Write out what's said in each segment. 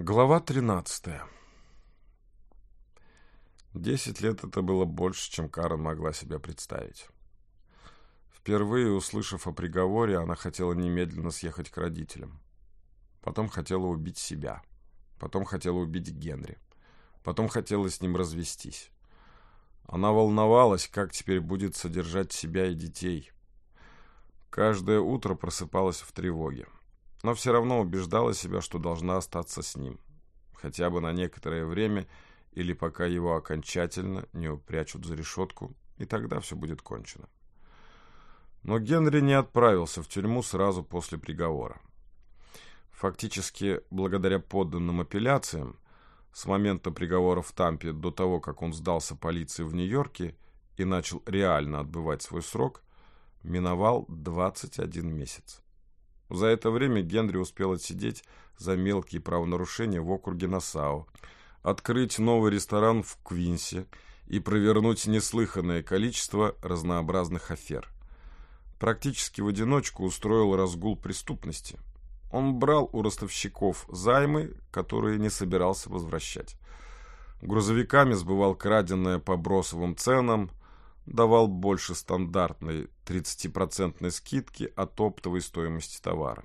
Глава 13. Десять лет это было больше, чем Карен могла себе представить. Впервые услышав о приговоре, она хотела немедленно съехать к родителям. Потом хотела убить себя. Потом хотела убить Генри. Потом хотела с ним развестись. Она волновалась, как теперь будет содержать себя и детей. Каждое утро просыпалась в тревоге но все равно убеждала себя, что должна остаться с ним, хотя бы на некоторое время или пока его окончательно не упрячут за решетку, и тогда все будет кончено. Но Генри не отправился в тюрьму сразу после приговора. Фактически, благодаря подданным апелляциям, с момента приговора в Тампе до того, как он сдался полиции в Нью-Йорке и начал реально отбывать свой срок, миновал 21 месяц. За это время Генри успел отсидеть за мелкие правонарушения в округе Нассау, открыть новый ресторан в Квинсе и провернуть неслыханное количество разнообразных афер. Практически в одиночку устроил разгул преступности. Он брал у ростовщиков займы, которые не собирался возвращать. Грузовиками сбывал краденое по бросовым ценам, давал больше стандартной 30% скидки от оптовой стоимости товара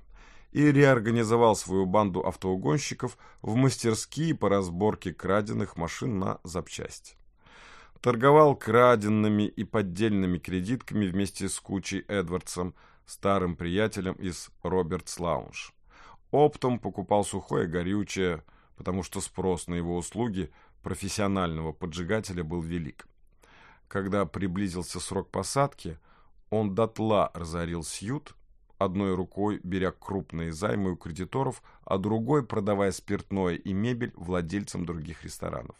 и реорганизовал свою банду автоугонщиков в мастерские по разборке краденных машин на запчасти. Торговал краденными и поддельными кредитками вместе с Кучей Эдвардсом, старым приятелем из Робертс Лаунж. Оптом покупал сухое горючее, потому что спрос на его услуги профессионального поджигателя был велик. Когда приблизился срок посадки, он дотла разорил Сьют, одной рукой беря крупные займы у кредиторов, а другой продавая спиртное и мебель владельцам других ресторанов.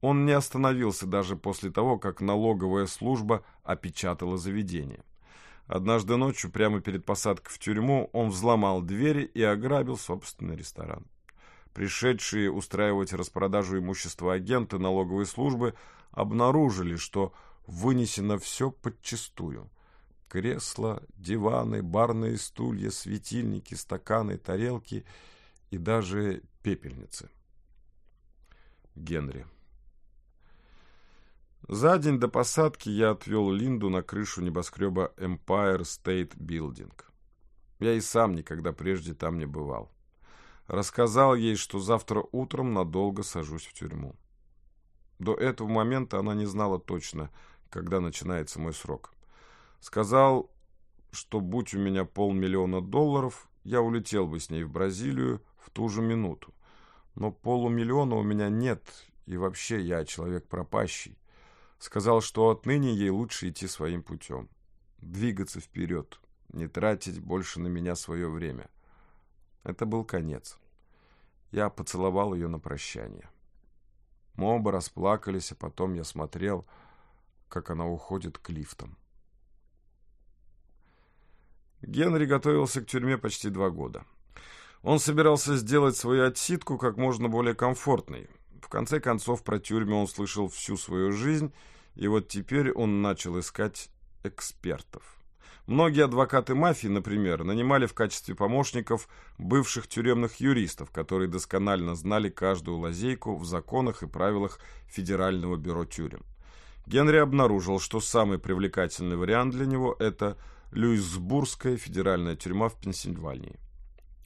Он не остановился даже после того, как налоговая служба опечатала заведение. Однажды ночью, прямо перед посадкой в тюрьму, он взломал двери и ограбил собственный ресторан. Пришедшие устраивать распродажу имущества агенты налоговой службы обнаружили, что вынесено все подчистую. Кресла, диваны, барные стулья, светильники, стаканы, тарелки и даже пепельницы. Генри. За день до посадки я отвел Линду на крышу небоскреба Empire State Building. Я и сам никогда прежде там не бывал. Рассказал ей, что завтра утром надолго сажусь в тюрьму. До этого момента она не знала точно, когда начинается мой срок. Сказал, что будь у меня полмиллиона долларов, я улетел бы с ней в Бразилию в ту же минуту. Но полумиллиона у меня нет, и вообще я человек пропащий. Сказал, что отныне ей лучше идти своим путем. Двигаться вперед, не тратить больше на меня свое время. Это был конец. Я поцеловал ее на прощание. Мы оба расплакались, а потом я смотрел, как она уходит к лифтам. Генри готовился к тюрьме почти два года. Он собирался сделать свою отсидку как можно более комфортной. В конце концов, про тюрьму он слышал всю свою жизнь, и вот теперь он начал искать экспертов. Многие адвокаты мафии, например, нанимали в качестве помощников бывших тюремных юристов, которые досконально знали каждую лазейку в законах и правилах Федерального бюро тюрем. Генри обнаружил, что самый привлекательный вариант для него – это Люисбургская федеральная тюрьма в Пенсильвании.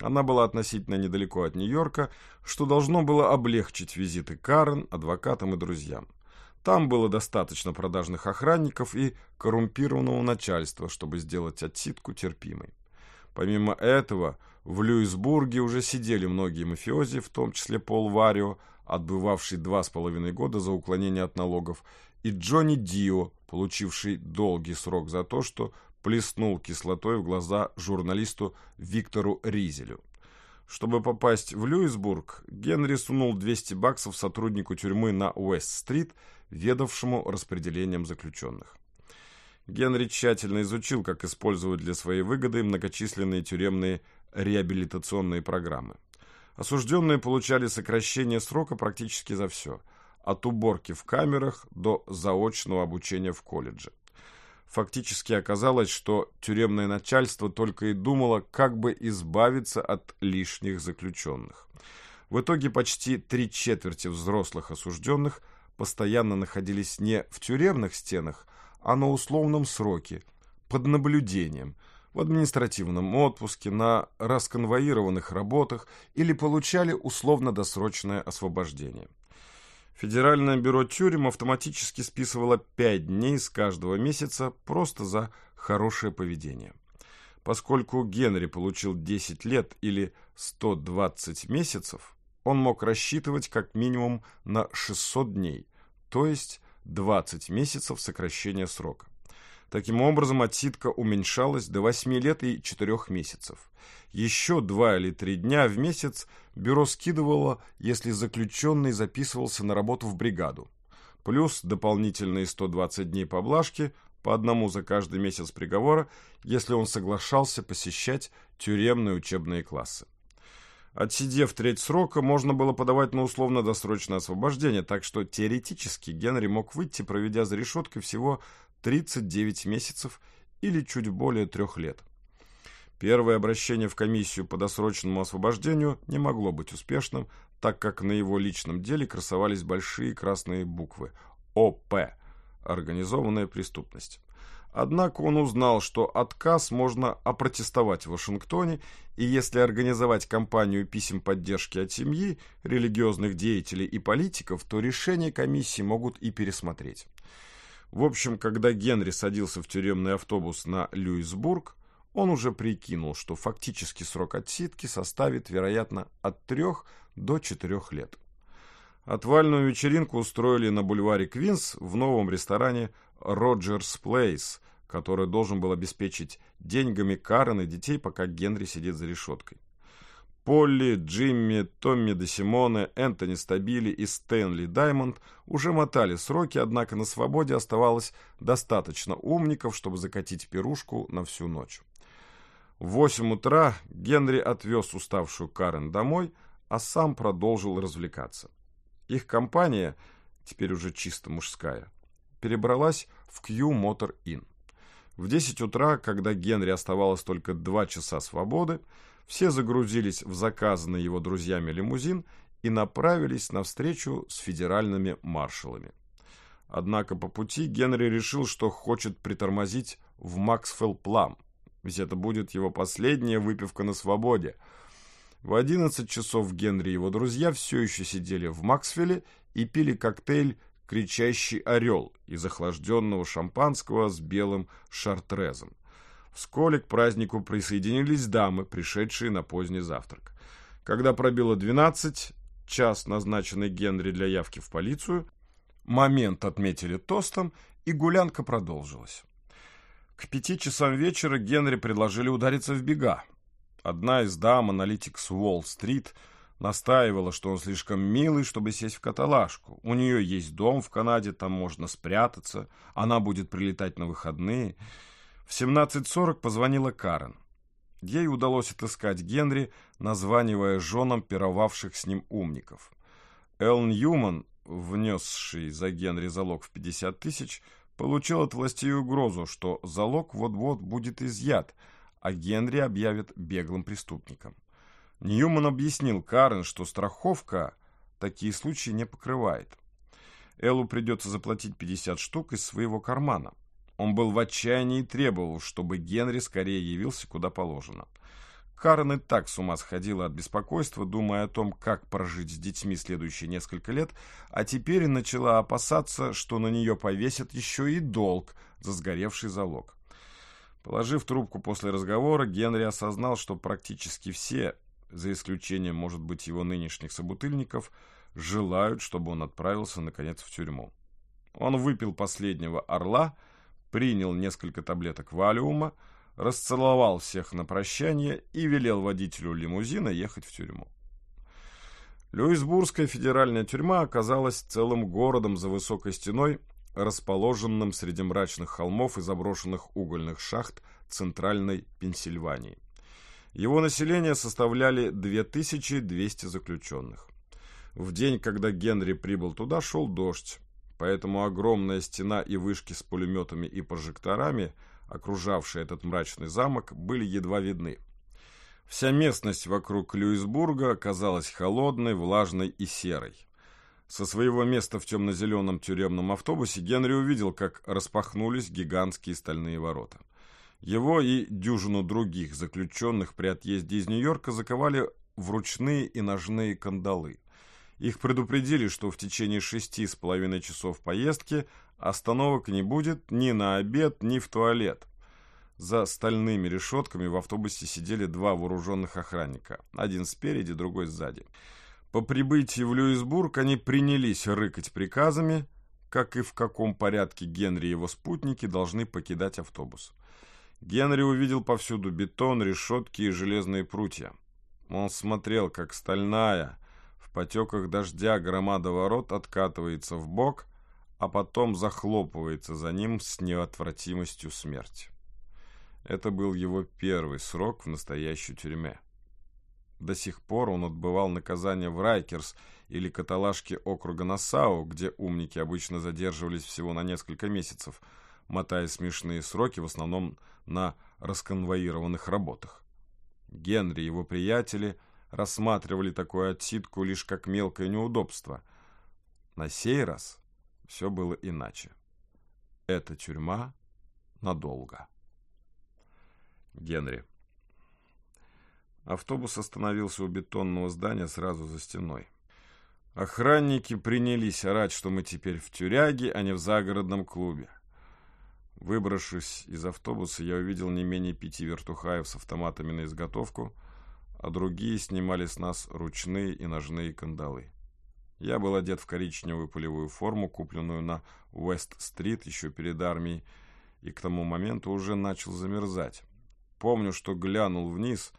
Она была относительно недалеко от Нью-Йорка, что должно было облегчить визиты Карен, адвокатам и друзьям. Там было достаточно продажных охранников и коррумпированного начальства, чтобы сделать отсидку терпимой. Помимо этого, в Люисбурге уже сидели многие мафиози, в том числе Пол Варио, отбывавший два с половиной года за уклонение от налогов, и Джонни Дио, получивший долгий срок за то, что плеснул кислотой в глаза журналисту Виктору Ризелю. Чтобы попасть в Люисбург, Генри сунул 200 баксов сотруднику тюрьмы на Уэст-стрит, ведавшему распределением заключенных. Генри тщательно изучил, как использовать для своей выгоды многочисленные тюремные реабилитационные программы. Осужденные получали сокращение срока практически за все, от уборки в камерах до заочного обучения в колледже. Фактически оказалось, что тюремное начальство только и думало, как бы избавиться от лишних заключенных. В итоге почти три четверти взрослых осужденных постоянно находились не в тюремных стенах, а на условном сроке, под наблюдением, в административном отпуске, на расконвоированных работах или получали условно-досрочное освобождение. Федеральное бюро тюрем автоматически списывало 5 дней с каждого месяца просто за хорошее поведение. Поскольку Генри получил 10 лет или 120 месяцев, он мог рассчитывать как минимум на 600 дней, то есть 20 месяцев сокращения срока. Таким образом, отсидка уменьшалась до 8 лет и 4 месяцев. Еще 2 или 3 дня в месяц бюро скидывало, если заключенный записывался на работу в бригаду. Плюс дополнительные 120 дней поблажки, по одному за каждый месяц приговора, если он соглашался посещать тюремные учебные классы. Отсидев треть срока, можно было подавать на условно-досрочное освобождение, так что теоретически Генри мог выйти, проведя за решеткой всего 39 месяцев или чуть более трех лет. Первое обращение в комиссию по досрочному освобождению не могло быть успешным, так как на его личном деле красовались большие красные буквы ОП – организованная преступность. Однако он узнал, что отказ можно опротестовать в Вашингтоне, и если организовать кампанию писем поддержки от семьи, религиозных деятелей и политиков, то решение комиссии могут и пересмотреть. В общем, когда Генри садился в тюремный автобус на Люисбург, он уже прикинул, что фактический срок отсидки составит, вероятно, от трех до четырех лет. Отвальную вечеринку устроили на бульваре Квинс в новом ресторане «Роджерс Плейс», который должен был обеспечить деньгами Карен и детей, пока Генри сидит за решеткой. Полли, Джимми, Томми де Симоне, Энтони Стабили и Стэнли Даймонд уже мотали сроки, однако на свободе оставалось достаточно умников, чтобы закатить пирушку на всю ночь. В восемь утра Генри отвез уставшую Карен домой, а сам продолжил развлекаться. Их компания, теперь уже чисто мужская, перебралась в Q Motor Inn. В 10 утра, когда Генри оставалось только два часа свободы, все загрузились в заказанный его друзьями лимузин и направились на встречу с федеральными маршалами. Однако по пути Генри решил, что хочет притормозить в Максфелл Плам, ведь это будет его последняя выпивка на свободе. В 11 часов Генри и его друзья все еще сидели в Максфелле и пили коктейль «Кричащий орел» из охлажденного шампанского с белым шартрезом. Вскоре к празднику присоединились дамы, пришедшие на поздний завтрак. Когда пробило 12, час, назначенный Генри для явки в полицию, момент отметили тостом, и гулянка продолжилась. К пяти часам вечера Генри предложили удариться в бега. Одна из дам, аналитик с Уолл-стрит, настаивала, что он слишком милый, чтобы сесть в каталажку. У нее есть дом в Канаде, там можно спрятаться, она будет прилетать на выходные – в 17.40 позвонила Карен. Ей удалось отыскать Генри, названивая женам пировавших с ним умников. Эл Ньюман, внесший за Генри залог в 50 тысяч, получил от властей угрозу, что залог вот-вот будет изъят, а Генри объявят беглым преступником. Ньюман объяснил Карен, что страховка такие случаи не покрывает. Эллу придется заплатить 50 штук из своего кармана. Он был в отчаянии и требовал, чтобы Генри скорее явился куда положено. Карен и так с ума сходила от беспокойства, думая о том, как прожить с детьми следующие несколько лет, а теперь начала опасаться, что на нее повесят еще и долг за сгоревший залог. Положив трубку после разговора, Генри осознал, что практически все, за исключением, может быть, его нынешних собутыльников, желают, чтобы он отправился, наконец, в тюрьму. Он выпил последнего орла – принял несколько таблеток валиума, расцеловал всех на прощание и велел водителю лимузина ехать в тюрьму. Люисбургская федеральная тюрьма оказалась целым городом за высокой стеной, расположенным среди мрачных холмов и заброшенных угольных шахт центральной Пенсильвании. Его население составляли 2200 заключенных. В день, когда Генри прибыл туда, шел дождь, поэтому огромная стена и вышки с пулеметами и прожекторами, окружавшие этот мрачный замок, были едва видны. Вся местность вокруг Люисбурга оказалась холодной, влажной и серой. Со своего места в темно-зеленом тюремном автобусе Генри увидел, как распахнулись гигантские стальные ворота. Его и дюжину других заключенных при отъезде из Нью-Йорка заковали в ручные и ножные кандалы. Их предупредили, что в течение шести с половиной часов поездки остановок не будет ни на обед, ни в туалет. За стальными решетками в автобусе сидели два вооруженных охранника, один спереди, другой сзади. По прибытии в Люисбург они принялись рыкать приказами, как и в каком порядке Генри и его спутники должны покидать автобус. Генри увидел повсюду бетон, решетки и железные прутья. Он смотрел, как стальная, в потеках дождя громада ворот откатывается в бок, а потом захлопывается за ним с неотвратимостью смерти. Это был его первый срок в настоящей тюрьме. До сих пор он отбывал наказание в Райкерс или каталажке округа Нассау, где умники обычно задерживались всего на несколько месяцев, мотая смешные сроки в основном на расконвоированных работах. Генри и его приятели рассматривали такую отсидку лишь как мелкое неудобство. На сей раз все было иначе. Эта тюрьма надолго. Генри. Автобус остановился у бетонного здания сразу за стеной. Охранники принялись орать, что мы теперь в тюряге, а не в загородном клубе. Выбравшись из автобуса, я увидел не менее пяти вертухаев с автоматами на изготовку, а другие снимали с нас ручные и ножные кандалы. Я был одет в коричневую полевую форму, купленную на Уэст-стрит еще перед армией, и к тому моменту уже начал замерзать. Помню, что глянул вниз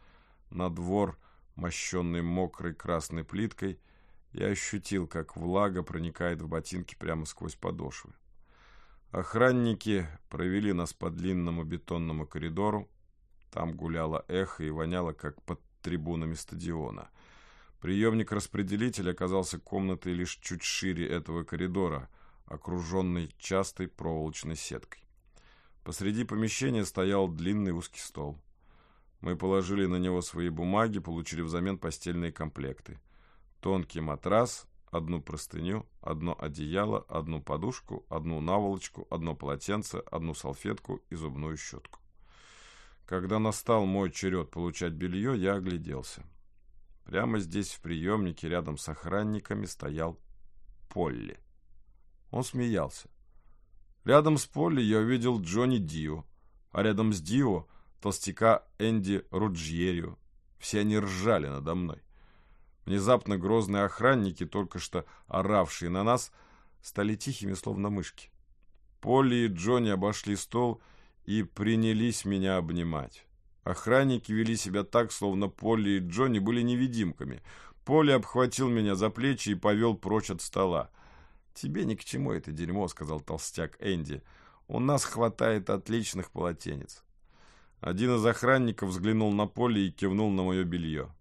на двор, мощенный мокрой красной плиткой, и ощутил, как влага проникает в ботинки прямо сквозь подошвы. Охранники провели нас по длинному бетонному коридору. Там гуляло эхо и воняло, как под трибунами стадиона. Приемник-распределитель оказался комнатой лишь чуть шире этого коридора, окруженной частой проволочной сеткой. Посреди помещения стоял длинный узкий стол. Мы положили на него свои бумаги, получили взамен постельные комплекты. Тонкий матрас, одну простыню, одно одеяло, одну подушку, одну наволочку, одно полотенце, одну салфетку и зубную щетку. Когда настал мой черед получать белье, я огляделся. Прямо здесь, в приемнике, рядом с охранниками, стоял Полли. Он смеялся. Рядом с Полли я увидел Джонни Дио, а рядом с Дио толстяка Энди Руджьерио. Все они ржали надо мной. Внезапно грозные охранники, только что оравшие на нас, стали тихими, словно мышки. Полли и Джонни обошли стол и принялись меня обнимать. Охранники вели себя так, словно Полли и Джонни были невидимками. Полли обхватил меня за плечи и повел прочь от стола. «Тебе ни к чему это дерьмо», — сказал толстяк Энди. «У нас хватает отличных полотенец». Один из охранников взглянул на Полли и кивнул на мое белье.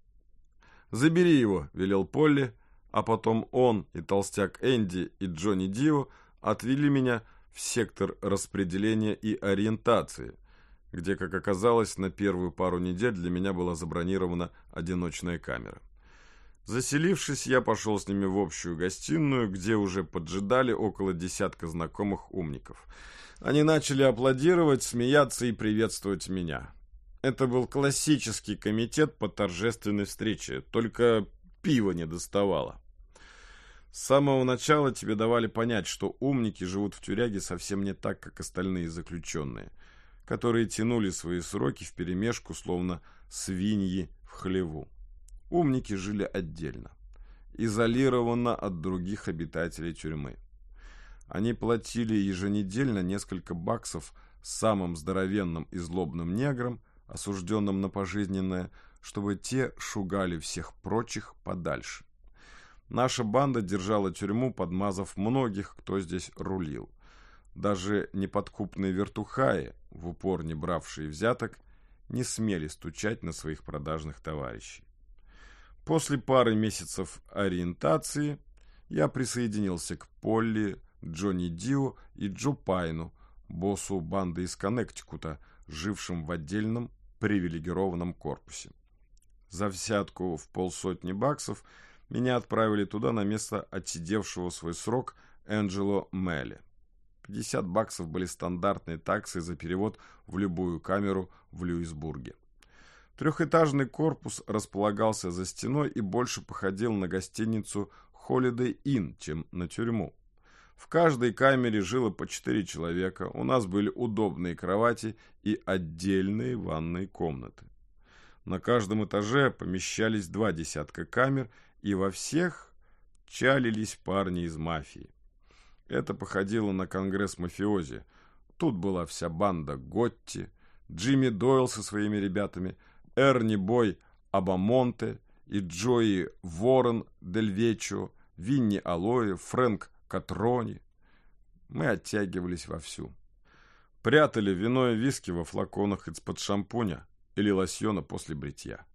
«Забери его», — велел Полли, а потом он и толстяк Энди и Джонни Дио отвели меня в сектор распределения и ориентации, где, как оказалось, на первую пару недель для меня была забронирована одиночная камера. Заселившись, я пошел с ними в общую гостиную, где уже поджидали около десятка знакомых умников. Они начали аплодировать, смеяться и приветствовать меня. Это был классический комитет по торжественной встрече, только пива не доставало. С самого начала тебе давали понять, что умники живут в тюряге совсем не так, как остальные заключенные, которые тянули свои сроки вперемешку, словно свиньи в хлеву. Умники жили отдельно, изолированно от других обитателей тюрьмы. Они платили еженедельно несколько баксов самым здоровенным и злобным неграм, осужденным на пожизненное, чтобы те шугали всех прочих подальше. Наша банда держала тюрьму, подмазав многих, кто здесь рулил. Даже неподкупные вертухаи, в упор не бравшие взяток, не смели стучать на своих продажных товарищей. После пары месяцев ориентации я присоединился к Полли, Джонни Дио и Джо Пайну, боссу банды из Коннектикута, жившим в отдельном привилегированном корпусе. За взятку в полсотни баксов меня отправили туда на место отсидевшего свой срок Энджело Мелли. 50 баксов были стандартной таксой за перевод в любую камеру в Люисбурге. Трехэтажный корпус располагался за стеной и больше походил на гостиницу Holiday Inn, чем на тюрьму. В каждой камере жило по четыре человека, у нас были удобные кровати и отдельные ванные комнаты. На каждом этаже помещались два десятка камер, и во всех чалились парни из мафии. Это походило на конгресс мафиози. Тут была вся банда Готти, Джимми Дойл со своими ребятами, Эрни Бой Абамонте и Джои Ворон Дель Вечо, Винни Алоэ, Фрэнк Катрони. Мы оттягивались вовсю. Прятали вино и виски во флаконах из-под шампуня или лосьона после бритья.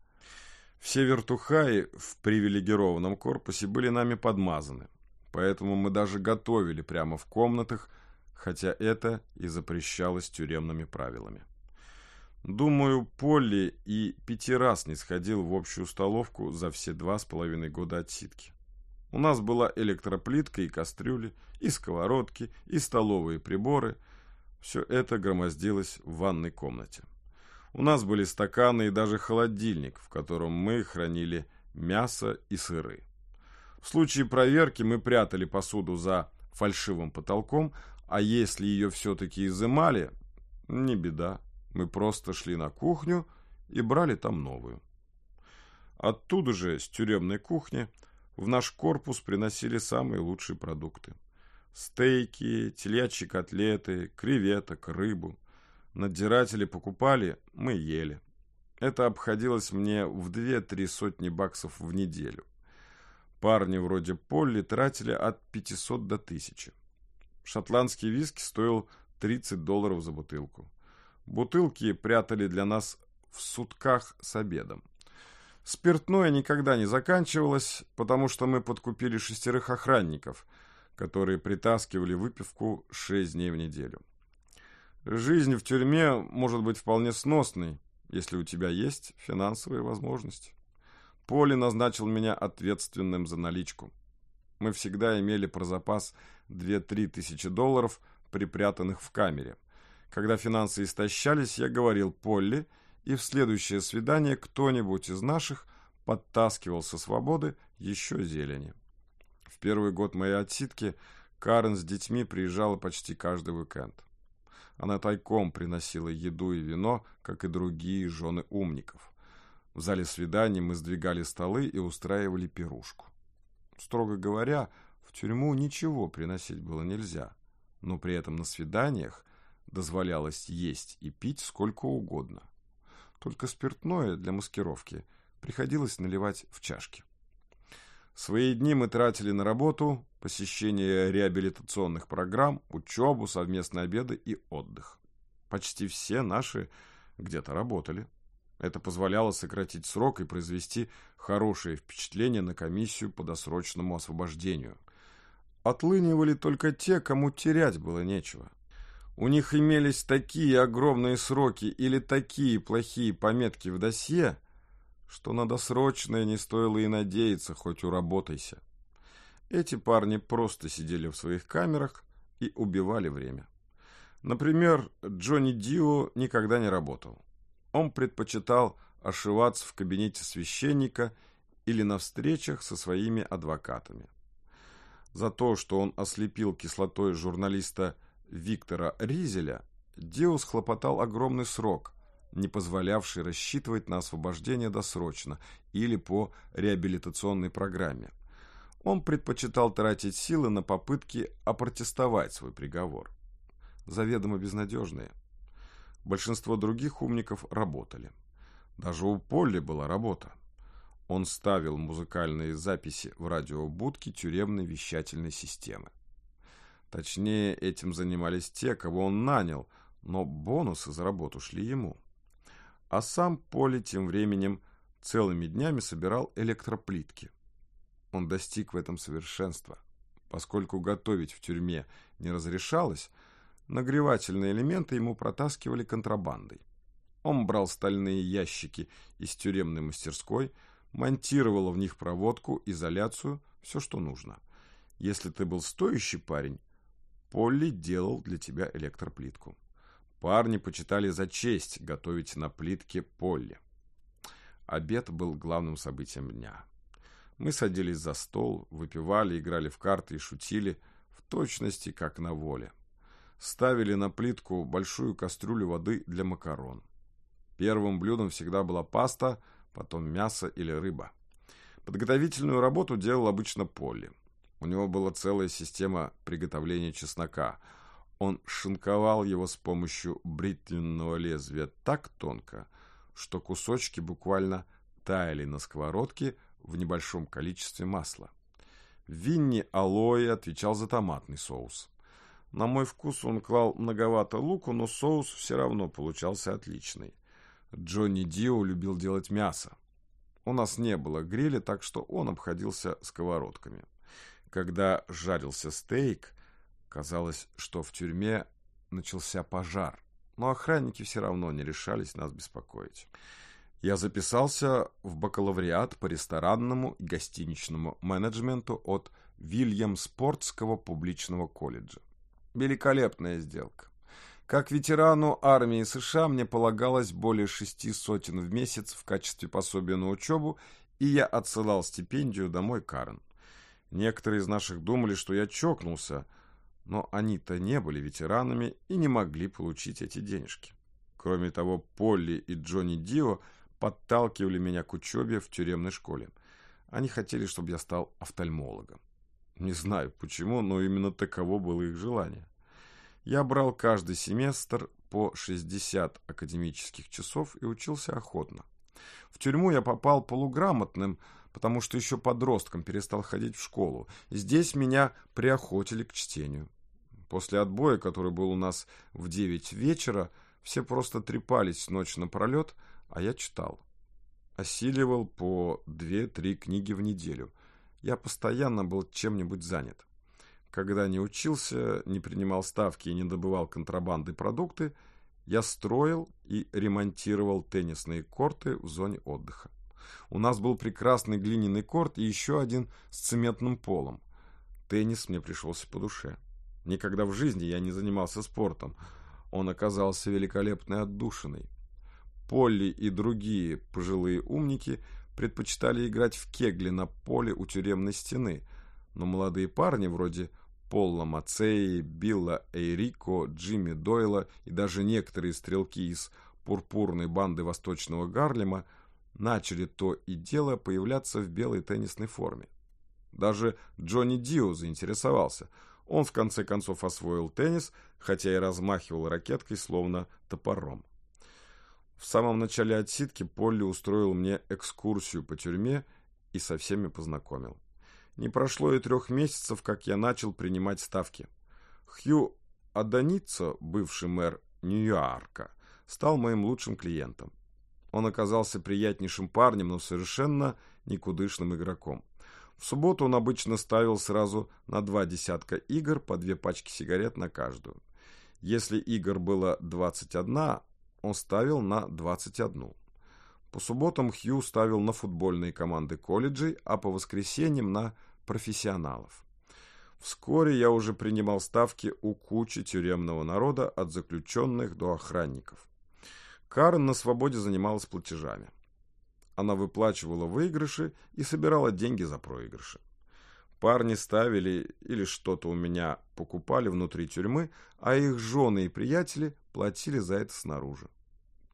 Все вертухаи в привилегированном корпусе были нами подмазаны, поэтому мы даже готовили прямо в комнатах, хотя это и запрещалось тюремными правилами. Думаю, Полли и пяти раз не сходил в общую столовку за все два с половиной года отсидки. У нас была электроплитка и кастрюли, и сковородки, и столовые приборы. Все это громоздилось в ванной комнате. У нас были стаканы и даже холодильник, в котором мы хранили мясо и сыры. В случае проверки мы прятали посуду за фальшивым потолком, а если ее все-таки изымали, не беда, мы просто шли на кухню и брали там новую. Оттуда же, с тюремной кухни, в наш корпус приносили самые лучшие продукты. Стейки, телячьи котлеты, креветок, рыбу. Надзиратели покупали, мы ели. Это обходилось мне в две-три сотни баксов в неделю. Парни вроде Полли тратили от 500 до 1000. Шотландский виски стоил 30 долларов за бутылку. Бутылки прятали для нас в сутках с обедом. Спиртное никогда не заканчивалось, потому что мы подкупили шестерых охранников, которые притаскивали выпивку шесть дней в неделю. Жизнь в тюрьме может быть вполне сносной, если у тебя есть финансовые возможности. Поли назначил меня ответственным за наличку. Мы всегда имели про запас 2-3 тысячи долларов, припрятанных в камере. Когда финансы истощались, я говорил Полли – и в следующее свидание кто-нибудь из наших подтаскивал со свободы еще зелени. В первый год моей отсидки Карен с детьми приезжала почти каждый уикенд. Она тайком приносила еду и вино, как и другие жены умников. В зале свиданий мы сдвигали столы и устраивали пирушку. Строго говоря, в тюрьму ничего приносить было нельзя, но при этом на свиданиях дозволялось есть и пить сколько угодно. Только спиртное для маскировки приходилось наливать в чашки. Свои дни мы тратили на работу, посещение реабилитационных программ, учебу, совместные обеды и отдых. Почти все наши где-то работали. Это позволяло сократить срок и произвести хорошее впечатление на комиссию по досрочному освобождению. Отлынивали только те, кому терять было нечего. У них имелись такие огромные сроки или такие плохие пометки в досье, что на досрочное не стоило и надеяться, хоть уработайся. Эти парни просто сидели в своих камерах и убивали время. Например, Джонни Дио никогда не работал. Он предпочитал ошиваться в кабинете священника или на встречах со своими адвокатами. За то, что он ослепил кислотой журналиста Виктора Ризеля Диус хлопотал огромный срок, не позволявший рассчитывать на освобождение досрочно или по реабилитационной программе. Он предпочитал тратить силы на попытки опротестовать свой приговор. Заведомо безнадежные. Большинство других умников работали. Даже у Полли была работа. Он ставил музыкальные записи в радиобудке тюремной вещательной системы. Точнее, этим занимались те, кого он нанял, но бонусы за работу шли ему. А сам Поли тем временем целыми днями собирал электроплитки. Он достиг в этом совершенства. Поскольку готовить в тюрьме не разрешалось, нагревательные элементы ему протаскивали контрабандой. Он брал стальные ящики из тюремной мастерской, монтировал в них проводку, изоляцию, все, что нужно. Если ты был стоящий парень, Полли делал для тебя электроплитку. Парни почитали за честь готовить на плитке Полли. Обед был главным событием дня. Мы садились за стол, выпивали, играли в карты и шутили, в точности, как на воле. Ставили на плитку большую кастрюлю воды для макарон. Первым блюдом всегда была паста, потом мясо или рыба. Подготовительную работу делал обычно Полли. У него была целая система приготовления чеснока. Он шинковал его с помощью бритвенного лезвия так тонко, что кусочки буквально таяли на сковородке в небольшом количестве масла. Винни Алои отвечал за томатный соус. На мой вкус он клал многовато луку, но соус все равно получался отличный. Джонни Дио любил делать мясо. У нас не было гриля, так что он обходился сковородками. Когда жарился стейк, казалось, что в тюрьме начался пожар, но охранники все равно не решались нас беспокоить. Я записался в бакалавриат по ресторанному и гостиничному менеджменту от Вильямспортского публичного колледжа. Великолепная сделка. Как ветерану армии США мне полагалось более шести сотен в месяц в качестве пособия на учебу, и я отсылал стипендию домой Карен. Некоторые из наших думали, что я чокнулся, но они-то не были ветеранами и не могли получить эти денежки. Кроме того, Полли и Джонни Дио подталкивали меня к учебе в тюремной школе. Они хотели, чтобы я стал офтальмологом. Не знаю почему, но именно таково было их желание. Я брал каждый семестр по 60 академических часов и учился охотно. В тюрьму я попал полуграмотным, потому что еще подростком перестал ходить в школу. Здесь меня приохотили к чтению. После отбоя, который был у нас в 9 вечера, все просто трепались ночь напролет, а я читал. Осиливал по 2-3 книги в неделю. Я постоянно был чем-нибудь занят. Когда не учился, не принимал ставки и не добывал контрабанды продукты, я строил и ремонтировал теннисные корты в зоне отдыха. У нас был прекрасный глиняный корт и еще один с цементным полом. Теннис мне пришелся по душе. Никогда в жизни я не занимался спортом. Он оказался великолепной отдушиной. Полли и другие пожилые умники предпочитали играть в кегли на поле у тюремной стены, но молодые парни вроде Полла Мацеи, Билла Эйрико, Джимми Дойла и даже некоторые стрелки из пурпурной банды Восточного Гарлема начали то и дело появляться в белой теннисной форме. Даже Джонни Дио заинтересовался. Он в конце концов освоил теннис, хотя и размахивал ракеткой словно топором. В самом начале отсидки Полли устроил мне экскурсию по тюрьме и со всеми познакомил. Не прошло и трех месяцев, как я начал принимать ставки. Хью Аданица, бывший мэр Нью-Йорка, стал моим лучшим клиентом. Он оказался приятнейшим парнем, но совершенно никудышным игроком. В субботу он обычно ставил сразу на два десятка игр по две пачки сигарет на каждую. Если игр было 21, он ставил на 21. По субботам Хью ставил на футбольные команды колледжей, а по воскресеньям на профессионалов. Вскоре я уже принимал ставки у кучи тюремного народа, от заключенных до охранников. Карен на свободе занималась платежами. Она выплачивала выигрыши и собирала деньги за проигрыши. Парни ставили или что-то у меня покупали внутри тюрьмы, а их жены и приятели платили за это снаружи.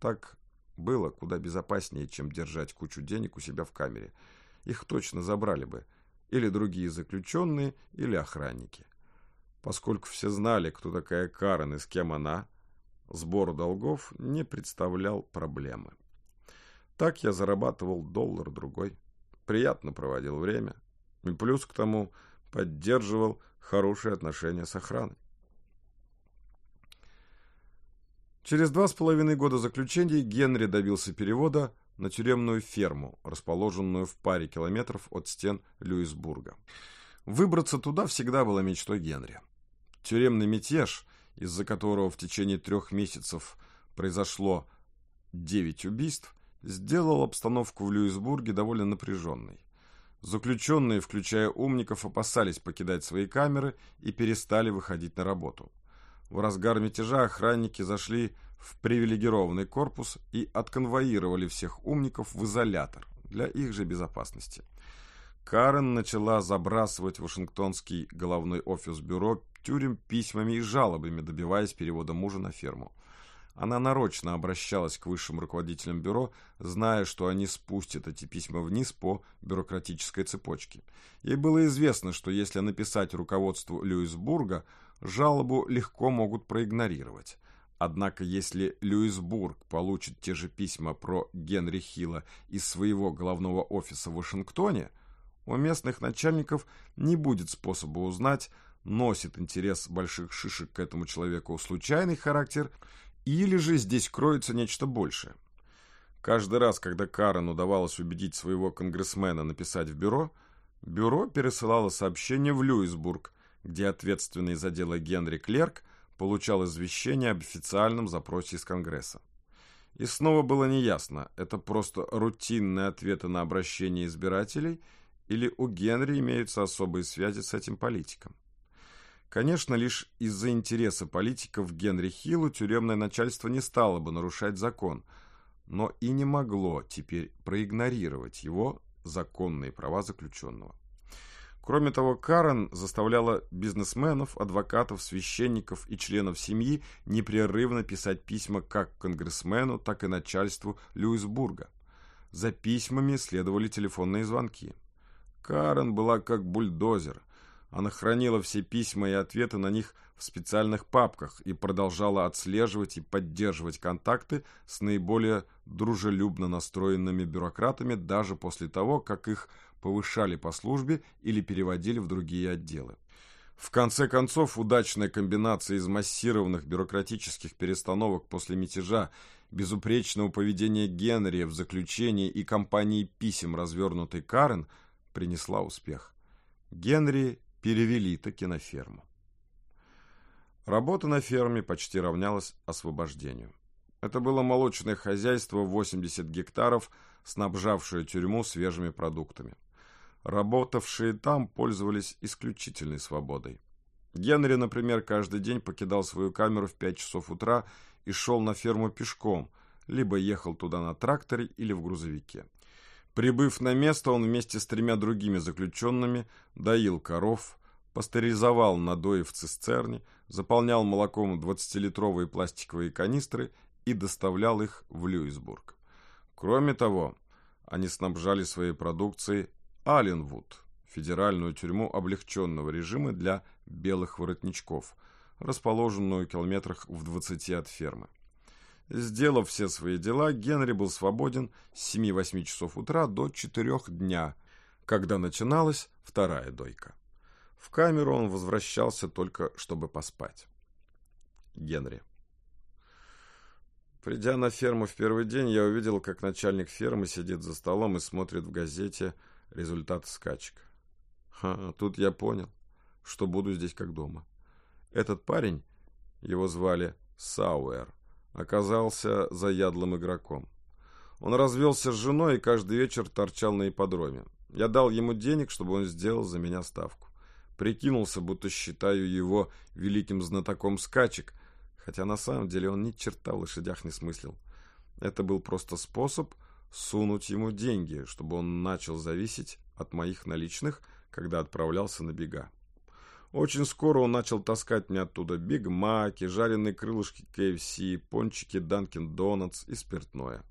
Так было куда безопаснее, чем держать кучу денег у себя в камере. Их точно забрали бы, или другие заключенные, или охранники. Поскольку все знали, кто такая Карен и с кем она, сбор долгов не представлял проблемы. Так я зарабатывал доллар-другой, приятно проводил время, и плюс к тому поддерживал хорошие отношения с охраной. Через два с половиной года заключения Генри добился перевода на тюремную ферму, расположенную в паре километров от стен Люисбурга. Выбраться туда всегда была мечтой Генри. Тюремный мятеж, из-за которого в течение трех месяцев произошло девять убийств, сделал обстановку в Люисбурге довольно напряженной. Заключенные, включая умников, опасались покидать свои камеры и перестали выходить на работу. В разгар мятежа охранники зашли в привилегированный корпус и отконвоировали всех умников в изолятор для их же безопасности. Карен начала забрасывать Вашингтонский головной офис бюро тюрем письмами и жалобами, добиваясь перевода мужа на ферму. Она нарочно обращалась к высшим руководителям бюро, зная, что они спустят эти письма вниз по бюрократической цепочке. Ей было известно, что если написать руководству Люисбурга, жалобу легко могут проигнорировать. Однако, если Люисбург получит те же письма про Генри Хилла из своего головного офиса в Вашингтоне, у местных начальников не будет способа узнать, носит интерес больших шишек к этому человеку случайный характер – или же здесь кроется нечто большее. Каждый раз, когда Карен удавалось убедить своего конгрессмена написать в бюро, бюро пересылало сообщение в Люисбург, где ответственный за дело Генри Клерк получал извещение об официальном запросе из Конгресса. И снова было неясно, это просто рутинные ответы на обращение избирателей или у Генри имеются особые связи с этим политиком. Конечно, лишь из-за интереса политиков Генри Хиллу тюремное начальство не стало бы нарушать закон, но и не могло теперь проигнорировать его законные права заключенного. Кроме того, Карен заставляла бизнесменов, адвокатов, священников и членов семьи непрерывно писать письма как конгрессмену, так и начальству Люисбурга. За письмами следовали телефонные звонки. Карен была как бульдозер. Она хранила все письма и ответы на них в специальных папках и продолжала отслеживать и поддерживать контакты с наиболее дружелюбно настроенными бюрократами даже после того, как их повышали по службе или переводили в другие отделы. В конце концов, удачная комбинация из массированных бюрократических перестановок после мятежа, безупречного поведения Генри в заключении и кампании писем, развернутой Карен, принесла успех. Генри перевели таки на ферму. Работа на ферме почти равнялась освобождению. Это было молочное хозяйство 80 гектаров, снабжавшее тюрьму свежими продуктами. Работавшие там пользовались исключительной свободой. Генри, например, каждый день покидал свою камеру в 5 часов утра и шел на ферму пешком, либо ехал туда на тракторе или в грузовике. Прибыв на место, он вместе с тремя другими заключенными доил коров, пастеризовал надои в цистерне, заполнял молоком 20-литровые пластиковые канистры и доставлял их в Люисбург. Кроме того, они снабжали своей продукцией Аленвуд, федеральную тюрьму облегченного режима для белых воротничков, расположенную в километрах в 20 от фермы. Сделав все свои дела, Генри был свободен с 7-8 часов утра до 4 дня, когда начиналась вторая дойка. В камеру он возвращался только, чтобы поспать. Генри. Придя на ферму в первый день, я увидел, как начальник фермы сидит за столом и смотрит в газете результаты скачек. Ха, тут я понял, что буду здесь как дома. Этот парень, его звали Сауэр, оказался заядлым игроком. Он развелся с женой и каждый вечер торчал на ипподроме. Я дал ему денег, чтобы он сделал за меня ставку. Прикинулся, будто считаю его великим знатоком скачек, хотя на самом деле он ни черта в лошадях не смыслил. Это был просто способ сунуть ему деньги, чтобы он начал зависеть от моих наличных, когда отправлялся на бега. Очень скоро он начал таскать мне оттуда бигмаки, жареные крылышки KFC, пончики Dunkin' Donuts и спиртное.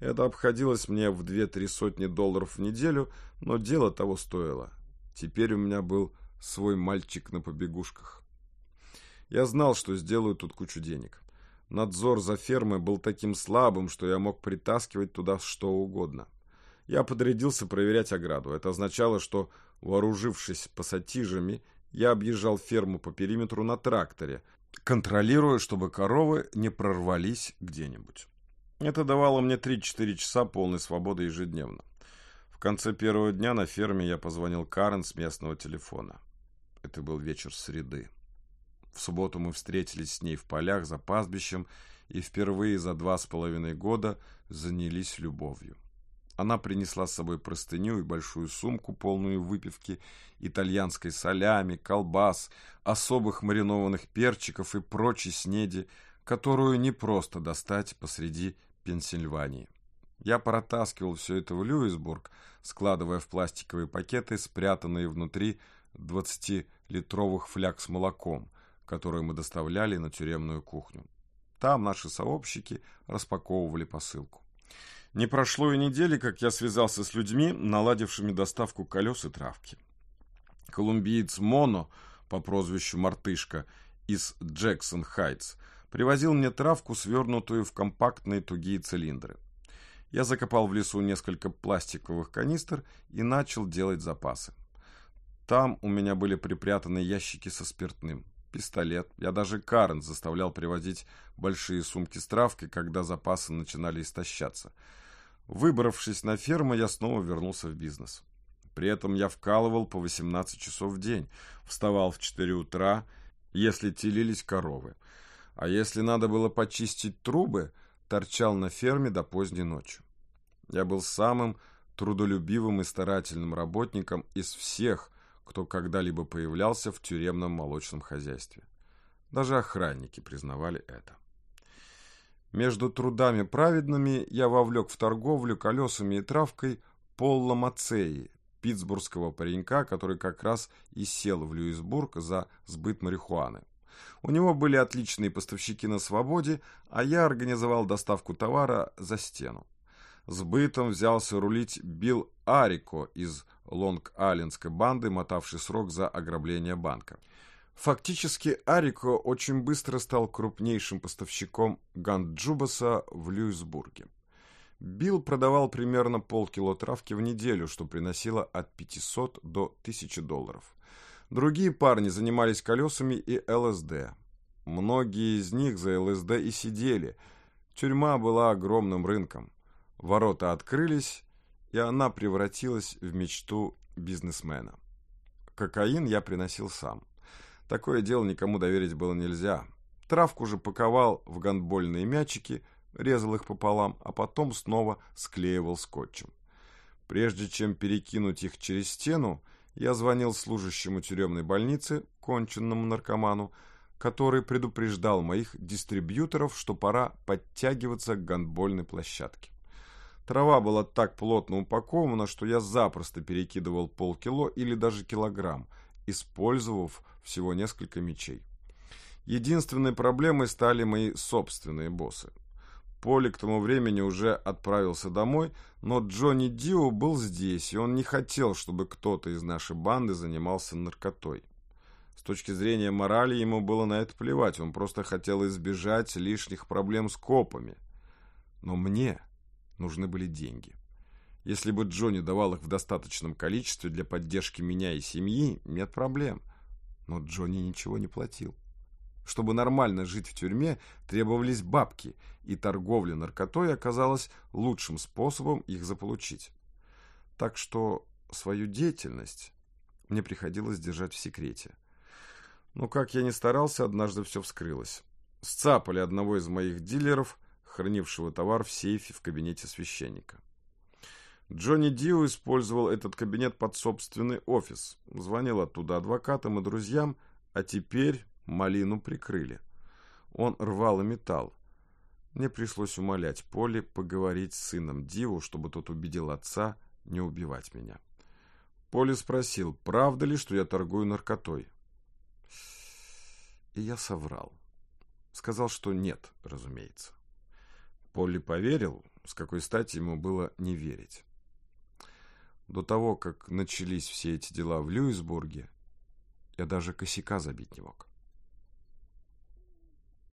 Это обходилось мне в две-три сотни долларов в неделю, но дело того стоило. Теперь у меня был свой мальчик на побегушках. Я знал, что сделаю тут кучу денег. Надзор за фермой был таким слабым, что я мог притаскивать туда что угодно. Я подрядился проверять ограду. Это означало, что, вооружившись пассатижами я объезжал ферму по периметру на тракторе, контролируя, чтобы коровы не прорвались где-нибудь. Это давало мне 3-4 часа полной свободы ежедневно. В конце первого дня на ферме я позвонил Карен с местного телефона. Это был вечер среды. В субботу мы встретились с ней в полях за пастбищем и впервые за два с половиной года занялись любовью. Она принесла с собой простыню и большую сумку, полную выпивки, итальянской солями, колбас, особых маринованных перчиков и прочей снеди, которую не просто достать посреди Пенсильвании. Я протаскивал все это в Льюисбург, складывая в пластиковые пакеты, спрятанные внутри 20-литровых фляг с молоком, которые мы доставляли на тюремную кухню. Там наши сообщники распаковывали посылку. Не прошло и недели, как я связался с людьми, наладившими доставку колес и травки. Колумбиец Моно по прозвищу Мартышка из Джексон Хайтс привозил мне травку, свернутую в компактные тугие цилиндры. Я закопал в лесу несколько пластиковых канистр и начал делать запасы. Там у меня были припрятаны ящики со спиртным, пистолет. Я даже Карен заставлял привозить большие сумки с травкой, когда запасы начинали истощаться – Выбравшись на ферму, я снова вернулся в бизнес. При этом я вкалывал по 18 часов в день, вставал в 4 утра, если телились коровы. А если надо было почистить трубы, торчал на ферме до поздней ночи. Я был самым трудолюбивым и старательным работником из всех, кто когда-либо появлялся в тюремном молочном хозяйстве. Даже охранники признавали это. Между трудами праведными я вовлек в торговлю колесами и травкой Полла Мацеи, питтсбургского паренька, который как раз и сел в Льюисбург за сбыт марихуаны. У него были отличные поставщики на свободе, а я организовал доставку товара за стену. Сбытом взялся рулить Билл Арико из Лонг-Алленской банды, мотавший срок за ограбление банка. Фактически Арико очень быстро стал крупнейшим поставщиком ганджубаса в Люисбурге. Билл продавал примерно полкило травки в неделю, что приносило от 500 до 1000 долларов. Другие парни занимались колесами и ЛСД. Многие из них за ЛСД и сидели. Тюрьма была огромным рынком. Ворота открылись, и она превратилась в мечту бизнесмена. Кокаин я приносил сам. Такое дело никому доверить было нельзя. Травку же паковал в гандбольные мячики, резал их пополам, а потом снова склеивал скотчем. Прежде чем перекинуть их через стену, я звонил служащему тюремной больницы, конченному наркоману, который предупреждал моих дистрибьюторов, что пора подтягиваться к гандбольной площадке. Трава была так плотно упакована, что я запросто перекидывал полкило или даже килограмм, использовав всего несколько мечей. Единственной проблемой стали мои собственные боссы. Поли к тому времени уже отправился домой, но Джонни Дио был здесь, и он не хотел, чтобы кто-то из нашей банды занимался наркотой. С точки зрения морали ему было на это плевать, он просто хотел избежать лишних проблем с копами. Но мне нужны были деньги. Если бы Джонни давал их в достаточном количестве для поддержки меня и семьи, нет проблем. Но Джонни ничего не платил. Чтобы нормально жить в тюрьме, требовались бабки, и торговля наркотой оказалась лучшим способом их заполучить. Так что свою деятельность мне приходилось держать в секрете. Но как я ни старался, однажды все вскрылось. Сцапали одного из моих дилеров, хранившего товар в сейфе в кабинете священника. Джонни Дио использовал этот кабинет под собственный офис. Звонил оттуда адвокатам и друзьям, а теперь малину прикрыли. Он рвал и металл. Мне пришлось умолять Поле поговорить с сыном Диву, чтобы тот убедил отца не убивать меня. Поле спросил, правда ли, что я торгую наркотой. И я соврал. Сказал, что нет, разумеется. Полли поверил, с какой стати ему было не верить. До того, как начались все эти дела в Люисбурге, я даже косяка забить не мог.